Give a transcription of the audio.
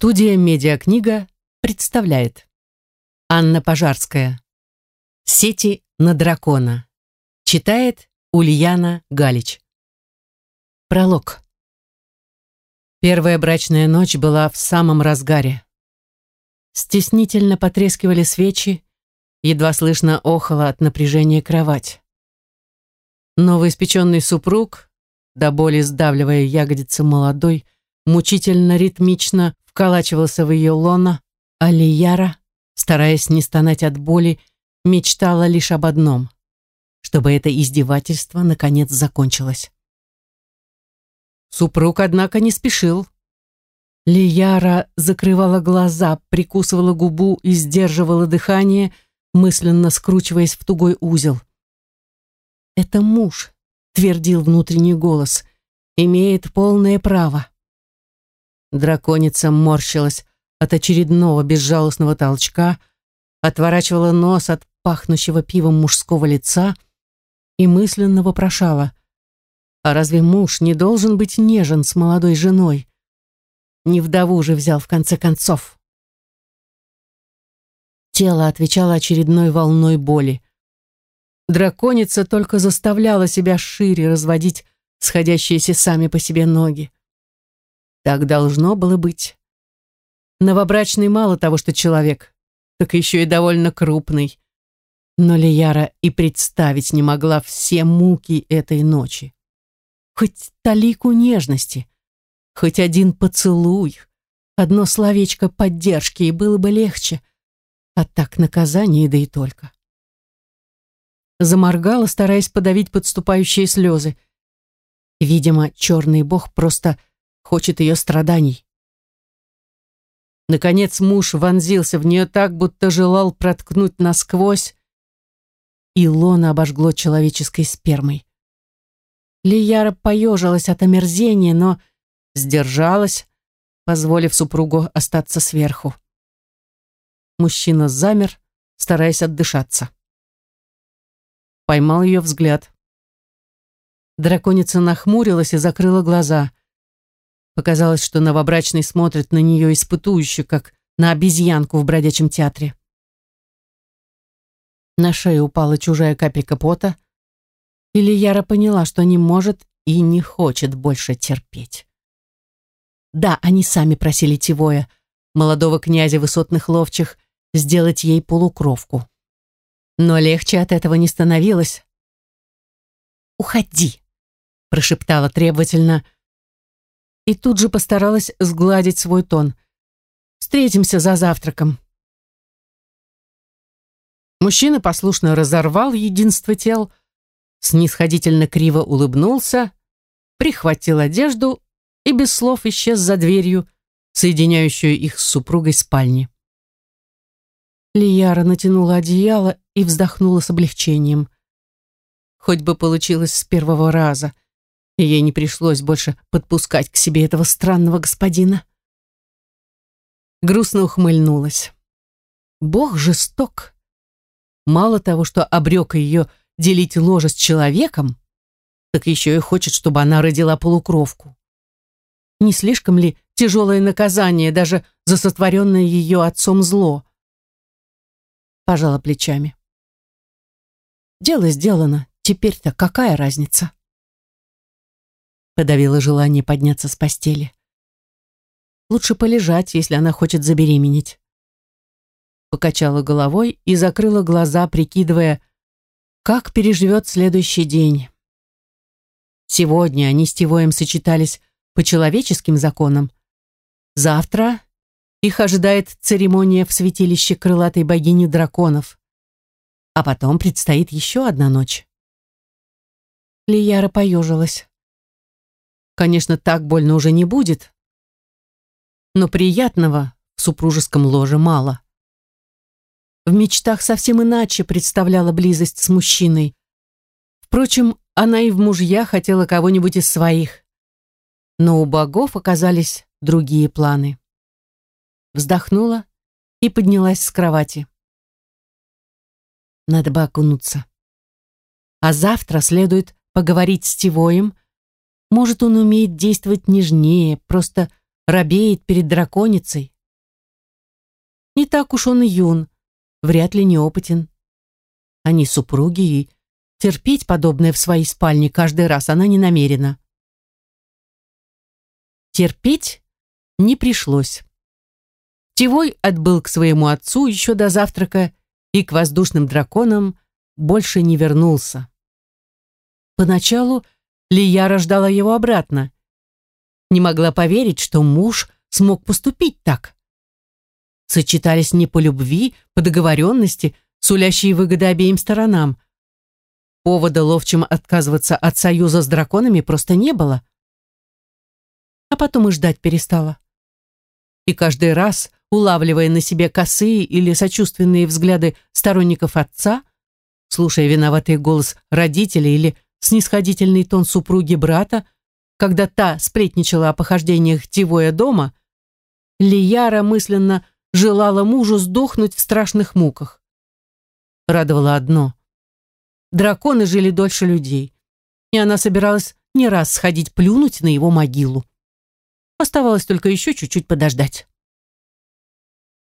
Студия «Медиакнига» представляет. Анна Пожарская. «Сети на дракона» Читает Ульяна Галич. Пролог. Первая брачная ночь была в самом разгаре. Стеснительно потрескивали свечи, едва слышно охала от напряжения кровать. Новоиспеченный супруг, до боли сдавливая ягодицы молодой, мучительно ритмично вколачивался в ее лона, а Лияра, стараясь не стонать от боли, мечтала лишь об одном — чтобы это издевательство наконец закончилось. Супруг, однако, не спешил. Лияра закрывала глаза, прикусывала губу и сдерживала дыхание, мысленно скручиваясь в тугой узел. «Это муж», — твердил внутренний голос, — «имеет полное право». Драконица морщилась от очередного безжалостного толчка, отворачивала нос от пахнущего пивом мужского лица и мысленно вопрошала, а разве муж не должен быть нежен с молодой женой? Не вдову же взял в конце концов. Тело отвечало очередной волной боли. Драконица только заставляла себя шире разводить сходящиеся сами по себе ноги. Так должно было быть. Новобрачный мало того, что человек, так еще и довольно крупный. Но Лияра и представить не могла все муки этой ночи. Хоть талику нежности, хоть один поцелуй, одно словечко поддержки, и было бы легче. А так наказание, да и только. Заморгала, стараясь подавить подступающие слезы. Видимо, черный бог просто хочет ее страданий. Наконец муж вонзился в нее так, будто желал проткнуть насквозь, и лона обожгло человеческой спермой. Лияра поежилась от омерзения, но сдержалась, позволив супругу остаться сверху. Мужчина замер, стараясь отдышаться. Поймал ее взгляд. Драконица нахмурилась и закрыла глаза. Показалось, что новобрачный смотрит на нее испытующе, как на обезьянку в бродячем театре. На шею упала чужая капелька пота, и Лияра поняла, что не может и не хочет больше терпеть. Да, они сами просили Тивоя, молодого князя высотных ловчих, сделать ей полукровку. Но легче от этого не становилось. «Уходи!» — прошептала требовательно, — и тут же постаралась сгладить свой тон. «Встретимся за завтраком». Мужчина послушно разорвал единство тел, снисходительно криво улыбнулся, прихватил одежду и без слов исчез за дверью, соединяющую их с супругой спальни. Лияра натянула одеяло и вздохнула с облегчением. Хоть бы получилось с первого раза — и ей не пришлось больше подпускать к себе этого странного господина. Грустно ухмыльнулась. Бог жесток. Мало того, что обрек ее делить ложе с человеком, так еще и хочет, чтобы она родила полукровку. Не слишком ли тяжелое наказание даже за сотворенное ее отцом зло? Пожала плечами. Дело сделано, теперь-то какая разница? Подавила желание подняться с постели. Лучше полежать, если она хочет забеременеть. Покачала головой и закрыла глаза, прикидывая, как переживет следующий день. Сегодня они с Тивоем сочетались по человеческим законам. Завтра их ожидает церемония в святилище крылатой богини драконов. А потом предстоит еще одна ночь. Лияра поежилась. Конечно, так больно уже не будет, но приятного в супружеском ложе мало. В мечтах совсем иначе представляла близость с мужчиной. Впрочем, она и в мужья хотела кого-нибудь из своих. Но у богов оказались другие планы. Вздохнула и поднялась с кровати. Надо бы окунуться. А завтра следует поговорить с Тивоем, может, он умеет действовать нежнее, просто робеет перед драконицей. Не так уж он и юн, вряд ли неопытен. Они супруги, и терпеть подобное в своей спальне каждый раз она не намерена. Терпеть не пришлось. Тивой отбыл к своему отцу еще до завтрака и к воздушным драконам больше не вернулся. Поначалу Лияра ждала его обратно. Не могла поверить, что муж смог поступить так. Сочетались не по любви, по договоренности, сулящие выгоды обеим сторонам. Повода ловчим отказываться от союза с драконами просто не было. А потом и ждать перестала. И каждый раз, улавливая на себе косые или сочувственные взгляды сторонников отца, слушая виноватый голос родителей или снисходительный тон супруги брата, когда та сплетничала о похождениях Тивоя дома, Лияра мысленно желала мужу сдохнуть в страшных муках. Радовало одно. Драконы жили дольше людей, и она собиралась не раз сходить плюнуть на его могилу. Оставалось только еще чуть-чуть подождать.